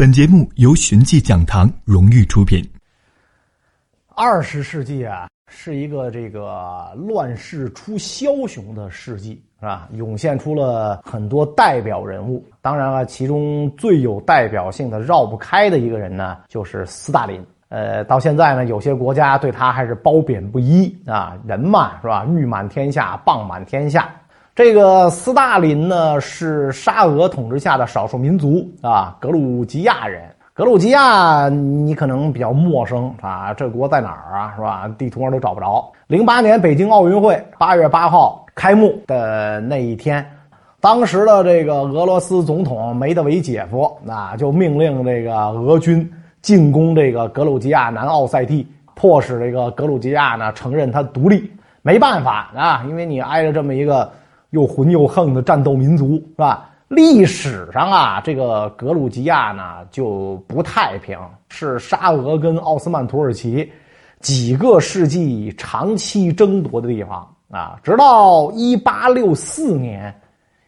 本节目由寻迹讲堂荣誉出品。二十世纪啊，是一个这个乱世出枭雄的世纪，是吧？涌现出了很多代表人物。当然了，其中最有代表性的、绕不开的一个人呢，就是斯大林。呃，到现在呢，有些国家对他还是褒贬不一啊。人嘛，是吧？誉满天下，棒满天下。这个斯大林呢，是沙俄统治下的少数民族啊，格鲁吉亚人。格鲁吉亚你可能比较陌生啊，这国在哪儿啊？是吧？地图上都找不着。零八年北京奥运会八月八号开幕的那一天，当时的这个俄罗斯总统梅德韦杰夫那就命令这个俄军进攻这个格鲁吉亚南奥塞梯，迫使这个格鲁吉亚呢承认它独立。没办法啊，因为你挨着这么一个又混又横的战斗民族，是吧？历史上啊，这个格鲁吉亚呢就不太平，是沙俄跟奥斯曼土耳其几个世纪长期争夺的地方啊。直到一八六四年，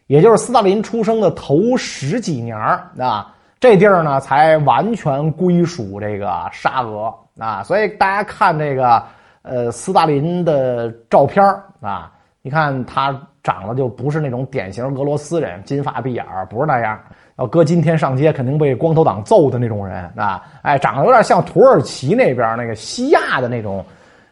也就是斯大林出生的头十几年啊，这地儿呢才完全归属这个沙俄啊。所以大家看这个呃斯大林的照片啊，你看他。长得就不是那种典型俄罗斯人，金发碧眼，不是那样。要搁今天上街，肯定被光头党揍的那种人啊！哎，长得有点像土耳其那边那个西亚的那种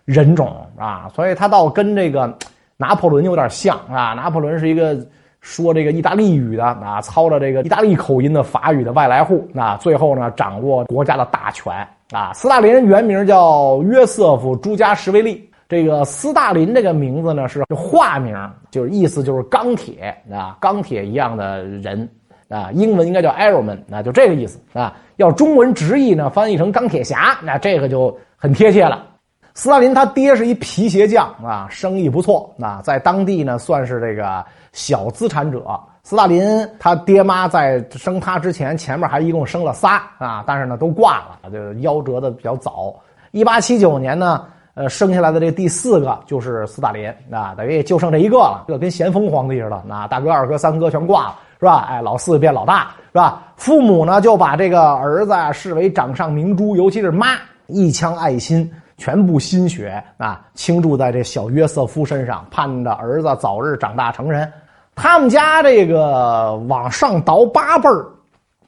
人种啊，所以他倒跟这个拿破仑有点像啊。拿破仑是一个说这个意大利语的啊，操着这个意大利口音的法语的外来户啊，最后呢掌握国家的大权啊。斯大林原名叫约瑟夫·朱加什维利。这个斯大林这个名字呢是化名，就是意思就是钢铁啊，钢铁一样的人啊，英文应该叫 Iron Man，那就这个意思啊。要中文直译呢，翻译成钢铁侠，那这个就很贴切了。斯大林他爹是一皮鞋匠啊，生意不错啊，在当地呢算是这个小资产者。斯大林他爹妈在生他之前，前面还一共生了仨啊，但是呢都挂了，就夭折的比较早。一八七九年呢。呃，生下来的这第四个就是斯大林啊，等于就剩这一个了，这跟咸丰皇帝似的，那大哥、二哥、三哥全挂了，是吧？哎，老四变老大，是吧？父母呢就把这个儿子视为掌上明珠，尤其是妈，一腔爱心，全部心血啊倾注在这小约瑟夫身上，盼着儿子早日长大成人。他们家这个往上倒八辈儿，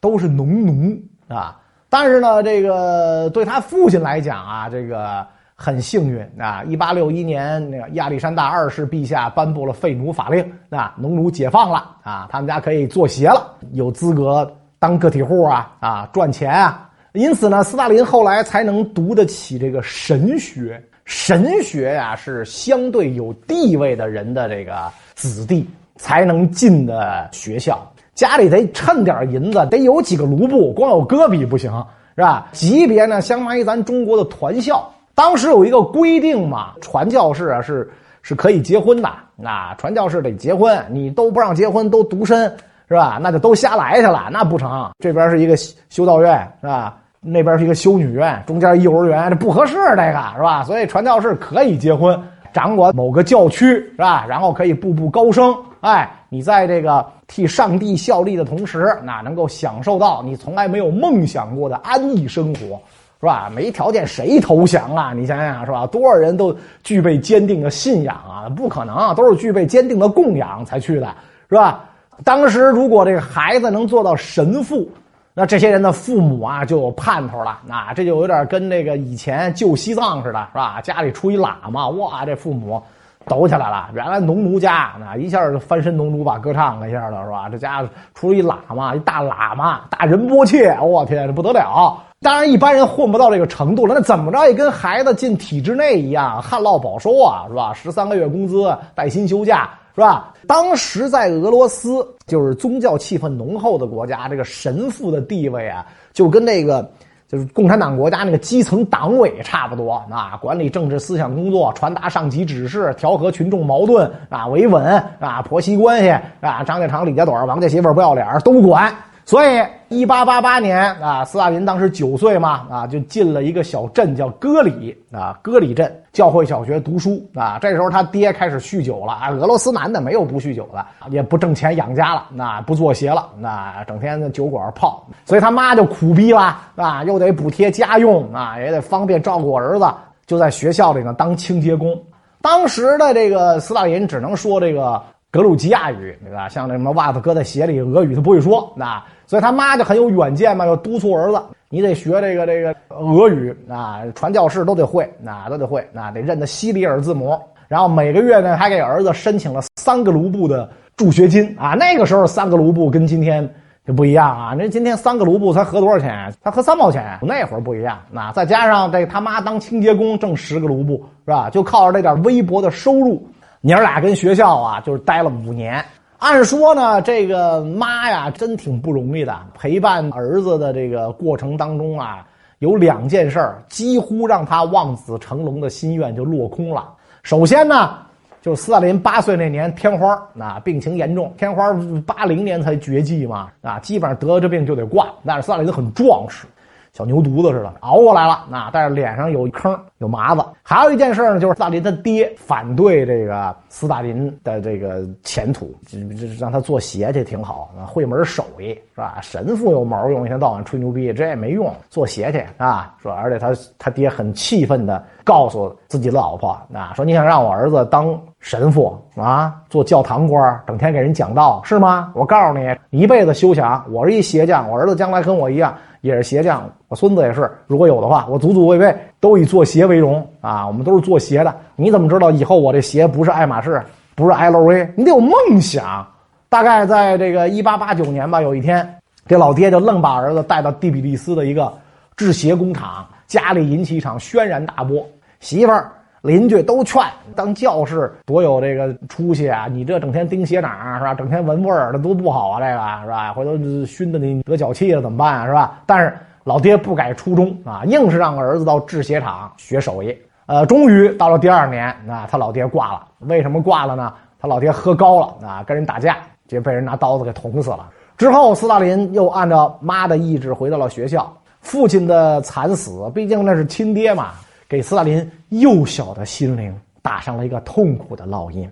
都是农奴啊，但是呢，这个对他父亲来讲啊，这个。很幸运啊！一八六一年，那个亚历山大二世陛下颁布了废奴法令，啊，农奴解放了啊，他们家可以做鞋了，有资格当个体户啊啊，赚钱啊。因此呢，斯大林后来才能读得起这个神学。神学呀，是相对有地位的人的这个子弟才能进的学校，家里得趁点银子，得有几个卢布，光有戈比不行，是吧？级别呢，相当于咱中国的团校。当时有一个规定嘛，传教士啊是是可以结婚的，那传教士得结婚，你都不让结婚，都独身是吧？那就都瞎来去了，那不成。这边是一个修道院是吧？那边是一个修女院，中间幼儿园，这不合适，这个是吧？所以传教士可以结婚，掌管某个教区是吧？然后可以步步高升。哎，你在这个替上帝效力的同时，那能够享受到你从来没有梦想过的安逸生活。是吧？没条件谁投降啊？你想想是吧？多少人都具备坚定的信仰啊？不可能啊，都是具备坚定的供养才去的，是吧？当时如果这个孩子能做到神父，那这些人的父母啊就有盼头了。那这就有点跟那个以前救西藏似的，是吧？家里出一喇嘛，哇，这父母抖起来了。原来农奴家那一下就翻身农奴把歌唱了一下了，是吧？这家伙出了一喇嘛，一大喇嘛，大仁波切，我天，这不得了。当然，一般人混不到这个程度了。那怎么着也跟孩子进体制内一样，旱涝保收啊，是吧？十三个月工资，带薪休假，是吧？当时在俄罗斯，就是宗教气氛浓厚的国家，这个神父的地位啊，就跟那个就是共产党国家那个基层党委差不多啊，管理政治思想工作，传达上级指示，调和群众矛盾啊，维稳啊，婆媳关系啊，张家长李家短，王家媳妇不要脸都管。所以，一八八八年啊，斯大林当时九岁嘛，啊，就进了一个小镇叫戈里啊，戈里镇教会小学读书啊。这时候他爹开始酗酒了啊，俄罗斯男的没有不酗酒的，也不挣钱养家了，那不做鞋了，那整天在酒馆泡，所以他妈就苦逼了啊，又得补贴家用啊，也得方便照顾儿子，就在学校里呢当清洁工。当时的这个斯大林只能说这个格鲁吉亚语，对吧？像那什么袜子搁在鞋里，俄语他不会说，那。所以他妈就很有远见嘛，就督促儿子，你得学这个这个俄语啊，传教士都得会，那都得会，那得认得西里尔字母。然后每个月呢，还给儿子申请了三个卢布的助学金啊。那个时候三个卢布跟今天就不一样啊，那今天三个卢布才合多少钱？才合三毛钱。那会儿不一样，那再加上这他妈当清洁工挣十个卢布是吧？就靠着这点微薄的收入，娘俩跟学校啊就是待了五年。按说呢，这个妈呀，真挺不容易的。陪伴儿子的这个过程当中啊，有两件事儿，几乎让他望子成龙的心愿就落空了。首先呢，就是斯大林八岁那年天花啊，病情严重。天花八零年才绝迹嘛，啊，基本上得了这病就得挂。但是斯大林很壮实。小牛犊子似的熬过来了，那但是脸上有坑有麻子。还有一件事呢，就是斯大林他爹反对这个斯大林的这个前途，这这让他做鞋去挺好，会门手艺是吧？神父有毛用，一天到晚吹牛逼，这也没用，做鞋去啊，说而且他他爹很气愤的告诉自己的老婆啊，说你想让我儿子当神父啊，做教堂官，整天给人讲道是吗？我告诉你，一辈子休想！我是一鞋匠，我儿子将来跟我一样。也是鞋匠，我孙子也是。如果有的话，我祖祖辈辈都以做鞋为荣啊！我们都是做鞋的。你怎么知道以后我这鞋不是爱马仕，不是 LV？你得有梦想。大概在这个一八八九年吧，有一天，这老爹就愣把儿子带到第比利斯的一个制鞋工厂，家里引起一场轩然大波。媳妇儿。邻居都劝当教士多有这个出息啊！你这整天钉鞋掌是吧？整天闻味儿，那多不好啊！这个是吧？回头熏的你得脚气了怎么办啊？是吧？但是老爹不改初衷啊，硬是让儿子到制鞋厂学手艺。呃，终于到了第二年，那他老爹挂了。为什么挂了呢？他老爹喝高了啊，跟人打架，就被人拿刀子给捅死了。之后，斯大林又按照妈的意志回到了学校。父亲的惨死，毕竟那是亲爹嘛。给斯大林幼小的心灵打上了一个痛苦的烙印。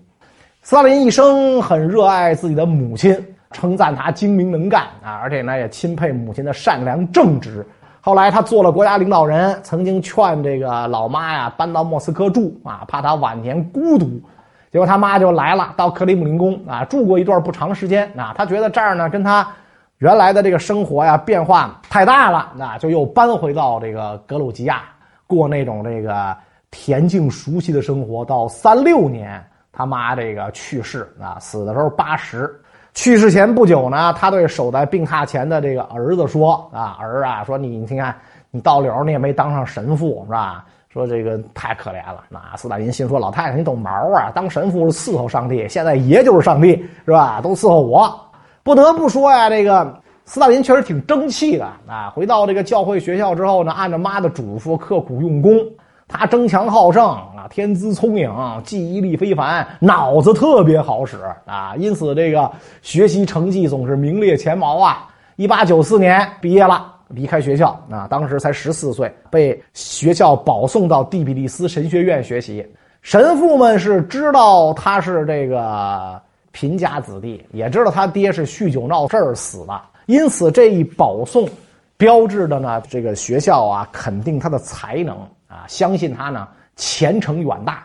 斯大林一生很热爱自己的母亲，称赞她精明能干啊，而且呢也钦佩母亲的善良正直。后来他做了国家领导人，曾经劝这个老妈呀搬到莫斯科住啊，怕他晚年孤独。结果他妈就来了，到克里姆林宫啊住过一段不长时间啊，他觉得这儿呢跟他原来的这个生活呀变化太大了，那就又搬回到这个格鲁吉亚。过那种这个恬静熟悉的生活，到三六年，他妈这个去世啊，死的时候八十。去世前不久呢，他对守在病榻前的这个儿子说：“啊，儿啊，说你你看，你到了你也没当上神父是吧？说这个太可怜了。”那斯大林心说：“老太太你懂毛啊？当神父是伺候上帝，现在爷就是上帝是吧？都伺候我。”不得不说呀，这个。斯大林确实挺争气的啊！回到这个教会学校之后呢，按照妈的嘱咐刻苦用功。他争强好胜啊，天资聪颖，记忆力非凡，脑子特别好使啊，因此这个学习成绩总是名列前茅啊。一八九四年毕业了，离开学校啊，当时才十四岁，被学校保送到第比利斯神学院学习。神父们是知道他是这个贫家子弟，也知道他爹是酗酒闹事儿死的。因此，这一保送，标志的呢，这个学校啊，肯定他的才能啊，相信他呢，前程远大。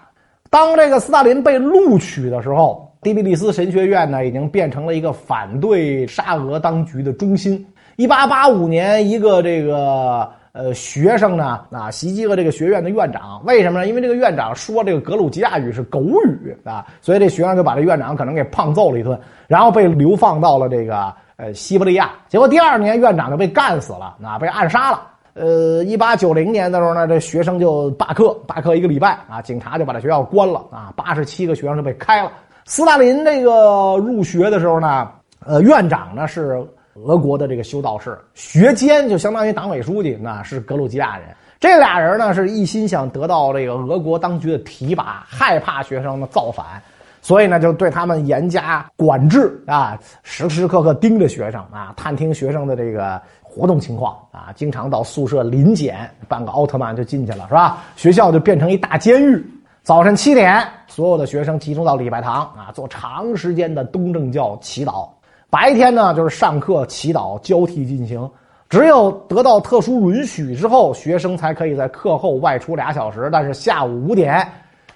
当这个斯大林被录取的时候，第比利斯神学院呢，已经变成了一个反对沙俄当局的中心。一八八五年，一个这个呃学生呢，啊，袭击了这个学院的院长。为什么呢？因为这个院长说这个格鲁吉亚语是狗语啊，所以这学生就把这院长可能给胖揍了一顿，然后被流放到了这个。呃，西伯利亚，结果第二年院长就被干死了，啊，被暗杀了。呃，一八九零年的时候呢，这学生就罢课，罢课一个礼拜，啊，警察就把这学校关了，啊，八十七个学生就被开了。斯大林这个入学的时候呢，呃，院长呢是俄国的这个修道士，学监就相当于党委书记，那是格鲁吉亚人。这俩人呢是一心想得到这个俄国当局的提拔，害怕学生的造反。所以呢，就对他们严加管制啊，时时刻刻盯着学生啊，探听学生的这个活动情况啊，经常到宿舍临检，半个奥特曼就进去了，是吧？学校就变成一大监狱。早晨七点，所有的学生集中到礼拜堂啊，做长时间的东正教祈祷。白天呢，就是上课、祈祷交替进行。只有得到特殊允许之后，学生才可以在课后外出俩小时。但是下午五点，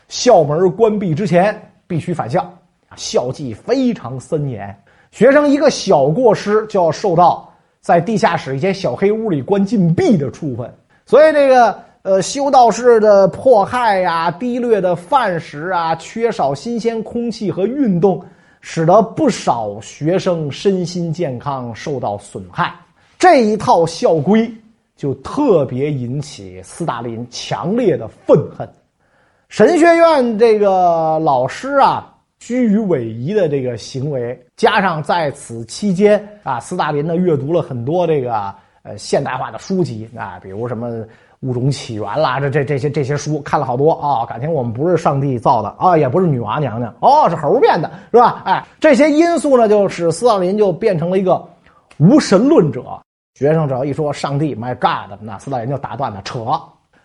校门关闭之前。必须返校，校纪非常森严。学生一个小过失就要受到在地下室一间小黑屋里关禁闭的处分。所以这个呃修道士的迫害呀、低劣的饭食啊、缺少新鲜空气和运动，使得不少学生身心健康受到损害。这一套校规就特别引起斯大林强烈的愤恨。神学院这个老师啊，居于委夷的这个行为，加上在此期间啊，斯大林呢阅读了很多这个呃现代化的书籍啊，比如什么《物种起源》啦，这这这些这些书看了好多啊，感情我们不是上帝造的啊，也不是女娲娘娘哦，是猴变的，是吧？哎，这些因素呢，就使斯大林就变成了一个无神论者。学生只要一说上帝，My God，那斯大林就打断他，扯。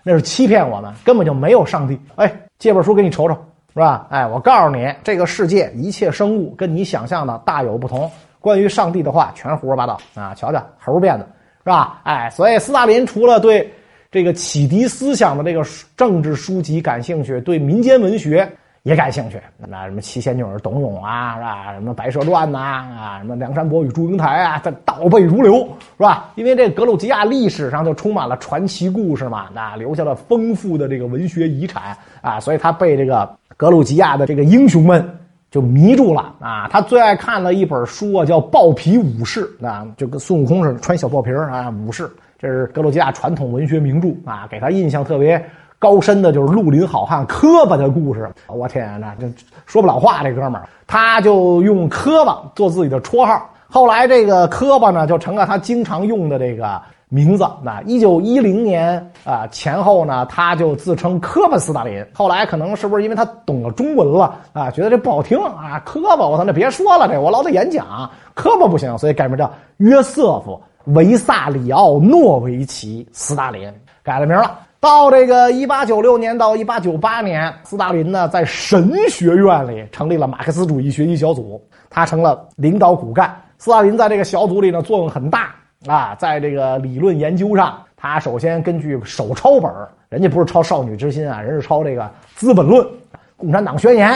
那是欺骗我们，根本就没有上帝。哎，借本书给你瞅瞅，是吧？哎，我告诉你，这个世界一切生物跟你想象的大有不同。关于上帝的话，全胡说八道啊！瞧瞧，猴变的，是吧？哎，所以斯大林除了对这个启迪思想的这个政治书籍感兴趣，对民间文学。也感兴趣，那什么七仙女董永啊，是吧？什么白蛇传呐，啊，什么梁山伯与祝英台啊，这倒背如流，是吧？因为这格鲁吉亚历史上就充满了传奇故事嘛，那留下了丰富的这个文学遗产啊，所以他被这个格鲁吉亚的这个英雄们就迷住了啊。他最爱看的一本书啊，叫《豹皮武士》，啊，就跟孙悟空似的，穿小豹皮啊，武士，这是格鲁吉亚传统文学名著啊，给他印象特别。高深的就是绿林好汉磕巴的故事，我天哪，这说不了话。这哥们儿，他就用磕巴做自己的绰号。后来这个磕巴呢，就成了他经常用的这个名字。那一九一零年啊前后呢，他就自称磕巴斯大林。后来可能是不是因为他懂了中文了啊，觉得这不好听啊，磕巴，我操，那别说了，这我老得演讲，磕巴不行，所以改名叫约瑟夫·维萨里奥·诺维奇·斯大林，改了名了。到这个一八九六年到一八九八年，斯大林呢在神学院里成立了马克思主义学习小组，他成了领导骨干。斯大林在这个小组里呢作用很大啊，在这个理论研究上，他首先根据手抄本人家不是抄《少女之心》啊，人是抄这个《资本论》《共产党宣言》。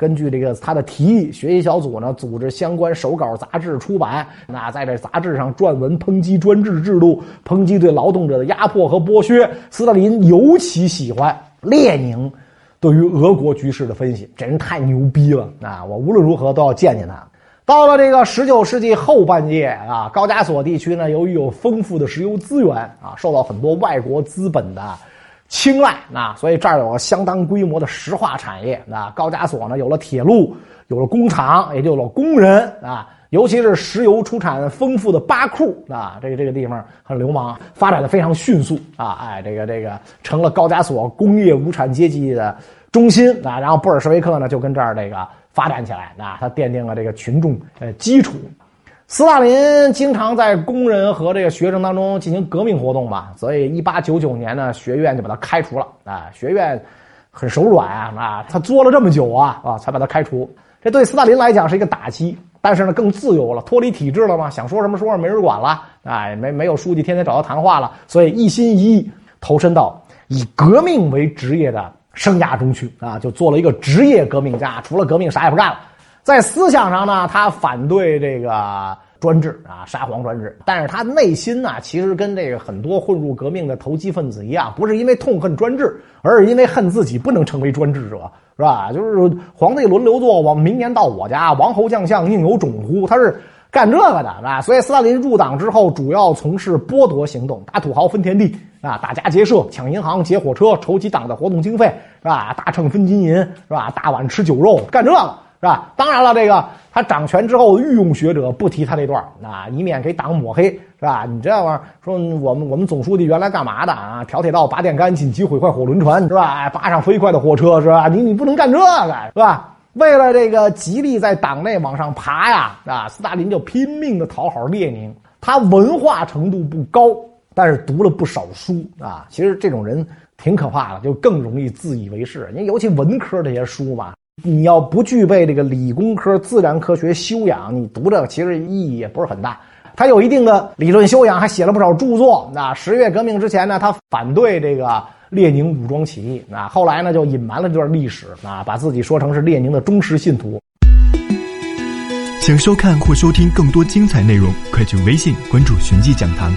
根据这个他的提议，学习小组呢组织相关手稿杂志出版。那在这杂志上撰文抨击专制制度，抨击对劳动者的压迫和剥削。斯大林尤其喜欢列宁对于俄国局势的分析，这人太牛逼了啊！我无论如何都要见见他。到了这个十九世纪后半叶啊，高加索地区呢，由于有丰富的石油资源啊，受到很多外国资本的。青睐啊，所以这儿有个相当规模的石化产业啊。高加索呢有了铁路，有了工厂，也就有了工人啊。尤其是石油出产丰富的巴库啊，这个这个地方很流氓，发展的非常迅速啊。哎，这个这个成了高加索工业无产阶级的中心啊。然后布尔什维克呢就跟这儿这个发展起来啊，他奠定了这个群众呃基础。斯大林经常在工人和这个学生当中进行革命活动嘛，所以一八九九年呢，学院就把他开除了啊。学院很手软啊，啊，他作了这么久啊，啊，才把他开除。这对斯大林来讲是一个打击，但是呢，更自由了，脱离体制了嘛，想说什么说什么，没人管了啊，没没有书记天天找他谈话了，所以一心一意投身到以革命为职业的生涯中去啊，就做了一个职业革命家，除了革命啥也不干了。在思想上呢，他反对这个专制啊，沙皇专制。但是他内心呢，其实跟这个很多混入革命的投机分子一样，不是因为痛恨专制，而是因为恨自己不能成为专制者，是吧？就是皇帝轮流坐，往明年到我家，王侯将相宁有种乎？他是干这个的啊。所以斯大林入党之后，主要从事剥夺行动，打土豪分田地啊，打家劫舍，抢银行，劫火车，筹集党的活动经费，是吧？大秤分金银，是吧？大碗吃酒肉，干这个。是吧？当然了，这个他掌权之后，御用学者不提他那段啊，以免给党抹黑，是吧？你这玩意儿说我们我们总书记原来干嘛的啊？挑铁道、拔电杆、紧急毁坏火轮船，是吧？哎，扒上飞快的火车，是吧？你你不能干这个，是吧？为了这个极力在党内往上爬呀，啊，斯大林就拼命的讨好列宁。他文化程度不高，但是读了不少书啊。其实这种人挺可怕的，就更容易自以为是。你尤其文科这些书嘛，你要不具备这个理工科、自然科学修养，你读这个其实意义也不是很大。他有一定的理论修养，还写了不少著作。那十月革命之前呢，他反对这个列宁武装起义。那，后来呢，就隐瞒了这段历史啊，把自己说成是列宁的忠实信徒。想收看或收听更多精彩内容，快去微信关注“寻迹讲堂”。